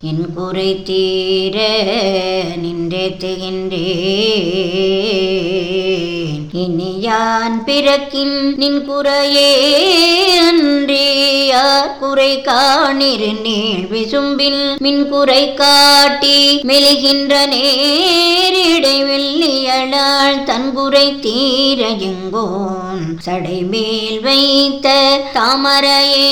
என் குறை தீர நின்றேத்துகின்றேன் இனி யான் பிறக்கில் நின் குறையே அன்றி யார் குறை காணிரு நீள் விசும்பில் மின் குறை காட்டி மெலிகின்ற நேரிடை வெள்ளியலாள் தன் குறை தீர எங்கோன் சடை மேல் வைத்த தாமரையே